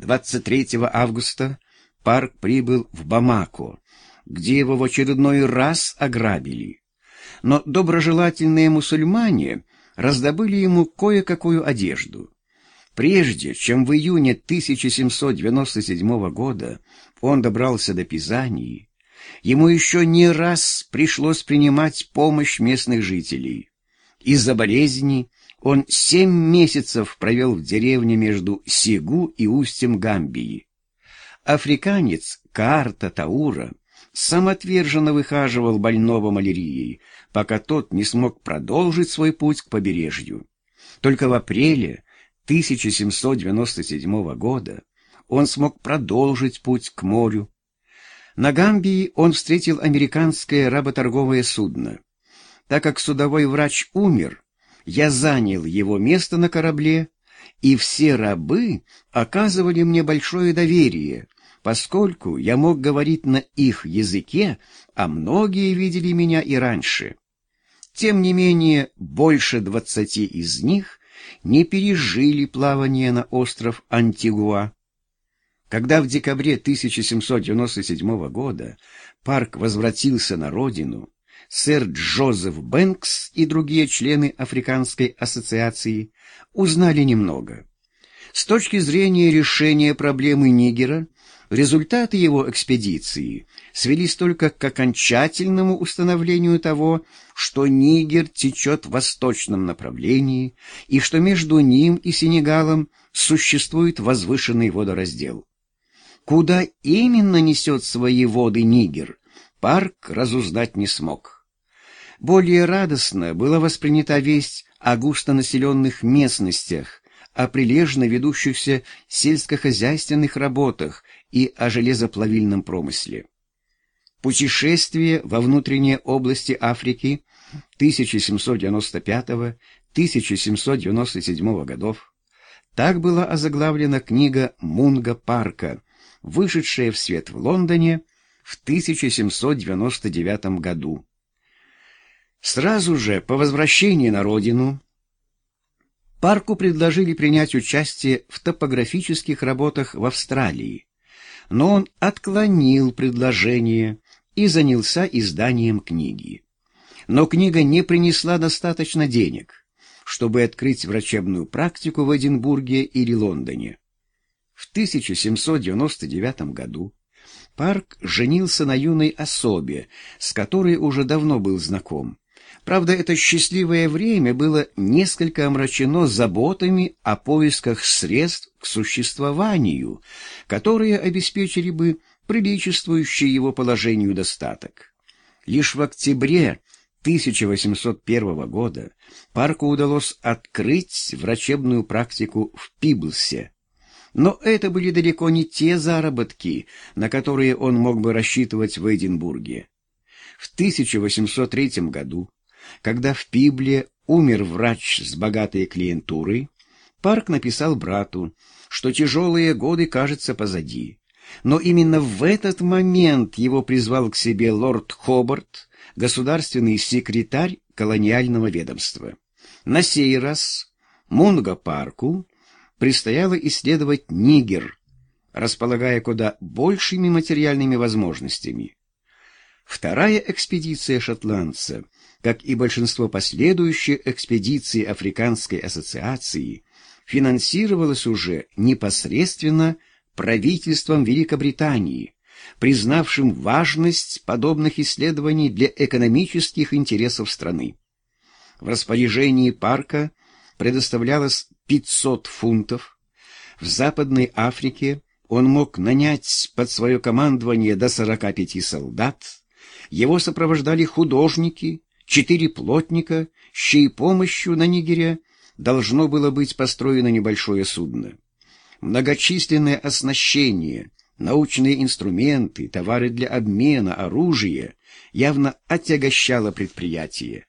23 августа Парк прибыл в Бамако, где его в очередной раз ограбили. Но доброжелательные мусульмане раздобыли ему кое-какую одежду. Прежде чем в июне 1797 года он добрался до Пизании, ему еще не раз пришлось принимать помощь местных жителей. Из-за болезни он семь месяцев провел в деревне между Сигу и устьем Гамбии. Африканец Каарта Таура самоотверженно выхаживал больного малярией, пока тот не смог продолжить свой путь к побережью. Только в апреле 1797 года он смог продолжить путь к морю. На Гамбии он встретил американское работорговое судно. Так как судовой врач умер, я занял его место на корабле, и все рабы оказывали мне большое доверие, поскольку я мог говорить на их языке, а многие видели меня и раньше. Тем не менее, больше двадцати из них не пережили плавание на остров Антигуа. Когда в декабре 1797 года парк возвратился на родину, сэр Джозеф Бэнкс и другие члены Африканской ассоциации узнали немного. С точки зрения решения проблемы Нигера, результаты его экспедиции свелись только к окончательному установлению того, что Нигер течет в восточном направлении и что между ним и Сенегалом существует возвышенный водораздел. Куда именно несет свои воды Нигер, парк разузнать не смог. Более радостно была воспринята весть о густонаселенных местностях, о прилежно ведущихся сельскохозяйственных работах и о железоплавильном промысле. Путешествие во внутренние области Африки 1795-1797 годов так была озаглавлена книга Мунга Парка, вышедшая в свет в Лондоне в 1799 году. Сразу же по возвращении на родину Парку предложили принять участие в топографических работах в Австралии, но он отклонил предложение и занялся изданием книги. Но книга не принесла достаточно денег, чтобы открыть врачебную практику в Эдинбурге или Лондоне. В 1799 году Парк женился на юной особе, с которой уже давно был знаком. Правда, это счастливое время было несколько омрачено заботами о поисках средств к существованию, которые обеспечили бы приличествующий его положению достаток. Лишь в октябре 1801 года Парку удалось открыть врачебную практику в Пиблсе. Но это были далеко не те заработки, на которые он мог бы рассчитывать в Эдинбурге. В 1803 году когда в Пибле умер врач с богатой клиентурой, Парк написал брату, что тяжелые годы, кажется, позади. Но именно в этот момент его призвал к себе лорд Хобарт, государственный секретарь колониального ведомства. На сей раз Мунго Парку предстояло исследовать Нигер, располагая куда большими материальными возможностями. Вторая экспедиция шотландца — как и большинство последующих экспедиций Африканской ассоциации, финансировалось уже непосредственно правительством Великобритании, признавшим важность подобных исследований для экономических интересов страны. В распоряжении парка предоставлялось 500 фунтов. В Западной Африке он мог нанять под свое командование до 45 солдат. Его сопровождали художники, четыре плотника, с чьей помощью на Нигере должно было быть построено небольшое судно. Многочисленное оснащение, научные инструменты, товары для обмена, оружие явно отягощало предприятие.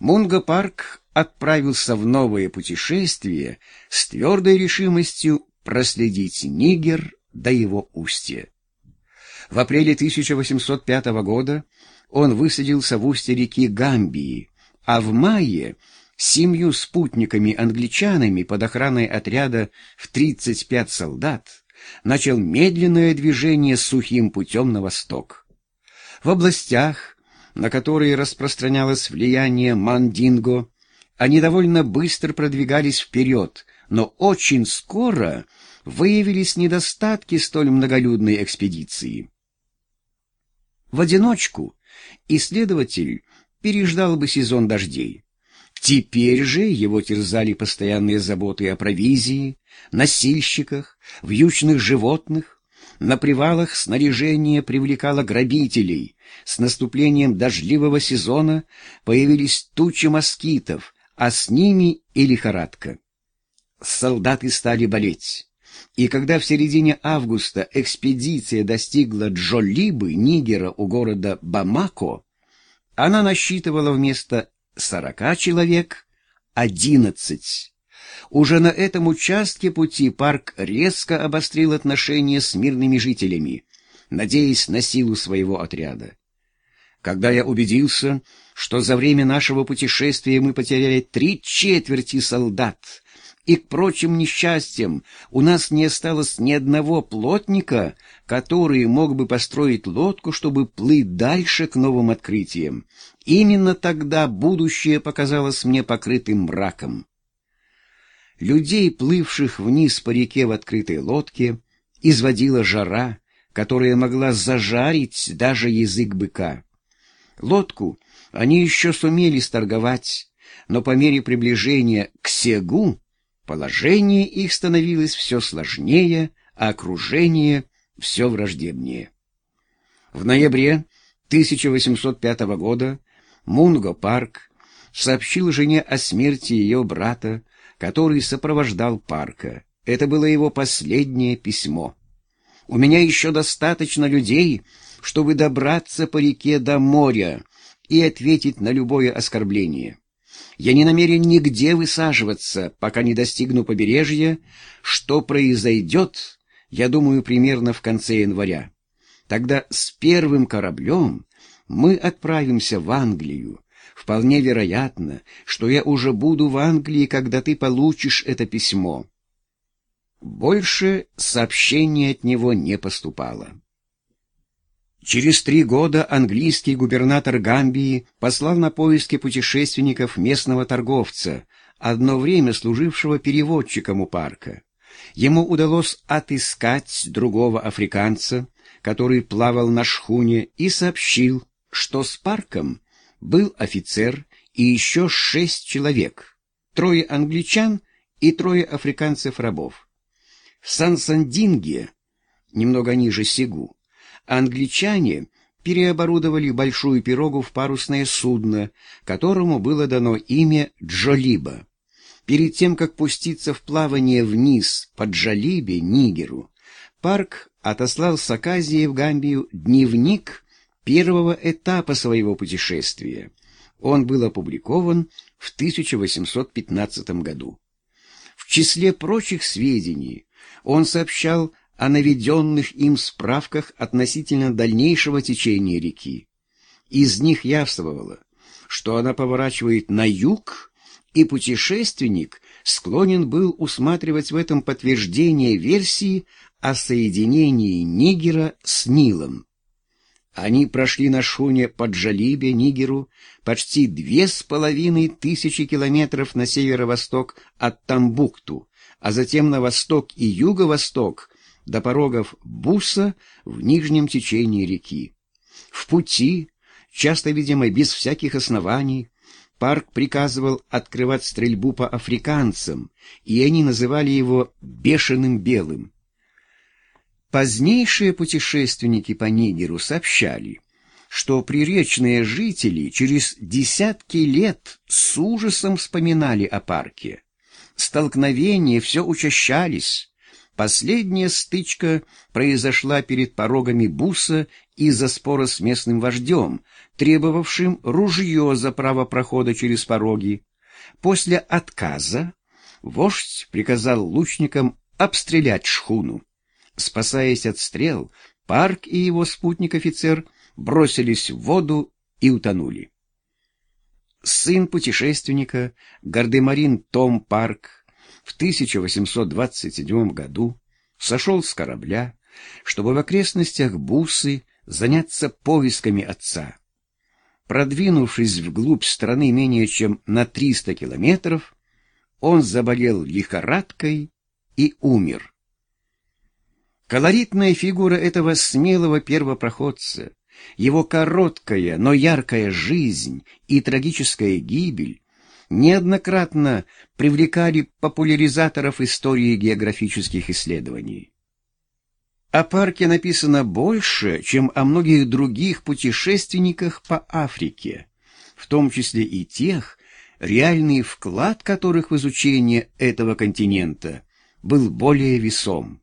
Мунго Парк отправился в новое путешествие с твердой решимостью проследить Нигер до его устья. В апреле 1805 года он высадился в устье реки Гамбии, а в мае семью спутниками-англичанами под охраной отряда в 35 солдат начал медленное движение сухим путем на восток. В областях, на которые распространялось влияние Мандинго, они довольно быстро продвигались вперед, но очень скоро выявились недостатки столь многолюдной экспедиции. В одиночку исследователь переждал бы сезон дождей. Теперь же его терзали постоянные заботы о провизии, носильщиках, вьючных животных. На привалах снаряжение привлекало грабителей. С наступлением дождливого сезона появились тучи москитов, а с ними и лихорадка. Солдаты стали болеть. И когда в середине августа экспедиция достигла Джолибы, Нигера у города Бамако, она насчитывала вместо сорока человек одиннадцать. Уже на этом участке пути парк резко обострил отношения с мирными жителями, надеясь на силу своего отряда. Когда я убедился, что за время нашего путешествия мы потеряли три четверти солдат, и к прочим несчастьям у нас не осталось ни одного плотника, который мог бы построить лодку, чтобы плыть дальше к новым открытиям. Именно тогда будущее показалось мне покрытым мраком. Людей, плывших вниз по реке в открытой лодке, изводила жара, которая могла зажарить даже язык быка. Лодку они еще сумели сторговать, но по мере приближения к Сегу Положение их становилось все сложнее, а окружение все враждебнее. В ноябре 1805 года Мунго Парк сообщил жене о смерти ее брата, который сопровождал Парка. Это было его последнее письмо. «У меня еще достаточно людей, чтобы добраться по реке до моря и ответить на любое оскорбление. Я не намерен нигде высаживаться, пока не достигну побережья. Что произойдет, я думаю, примерно в конце января. Тогда с первым кораблем мы отправимся в Англию. Вполне вероятно, что я уже буду в Англии, когда ты получишь это письмо. Больше сообщений от него не поступало. Через три года английский губернатор Гамбии послал на поиски путешественников местного торговца, одно время служившего переводчиком у парка. Ему удалось отыскать другого африканца, который плавал на шхуне, и сообщил, что с парком был офицер и еще шесть человек, трое англичан и трое африканцев-рабов. В Сан-Сандинге, немного ниже Сигу, англичане переоборудовали большую пирогу в парусное судно, которому было дано имя Джолиба. Перед тем, как пуститься в плавание вниз по Джолибе, Нигеру, Парк отослал с Аказии в Гамбию дневник первого этапа своего путешествия. Он был опубликован в 1815 году. В числе прочих сведений он сообщал о наведенных им справках относительно дальнейшего течения реки. Из них явствовало, что она поворачивает на юг, и путешественник склонен был усматривать в этом подтверждение версии о соединении Нигера с Нилом. Они прошли на шуне под Джалибе, Нигеру, почти две с половиной тысячи километров на северо-восток от Тамбукту, а затем на восток и юго-восток до порогов Буса в нижнем течении реки. В пути, часто, видимо, без всяких оснований, парк приказывал открывать стрельбу по африканцам, и они называли его «бешеным белым». Позднейшие путешественники по Нигеру сообщали, что приречные жители через десятки лет с ужасом вспоминали о парке. Столкновения все учащались, Последняя стычка произошла перед порогами Буса из-за спора с местным вождем, требовавшим ружье за право прохода через пороги. После отказа вождь приказал лучникам обстрелять шхуну. Спасаясь от стрел, Парк и его спутник-офицер бросились в воду и утонули. сын путешественника Гардемарин Том Парк в 1827 году сошел с корабля, чтобы в окрестностях Бусы заняться поисками отца. Продвинувшись вглубь страны менее чем на 300 километров, он заболел лихорадкой и умер. Колоритная фигура этого смелого первопроходца, его короткая, но яркая жизнь и трагическая гибель неоднократно привлекали популяризаторов истории географических исследований. О парке написано больше, чем о многих других путешественниках по Африке, в том числе и тех, реальный вклад которых в изучение этого континента был более весом.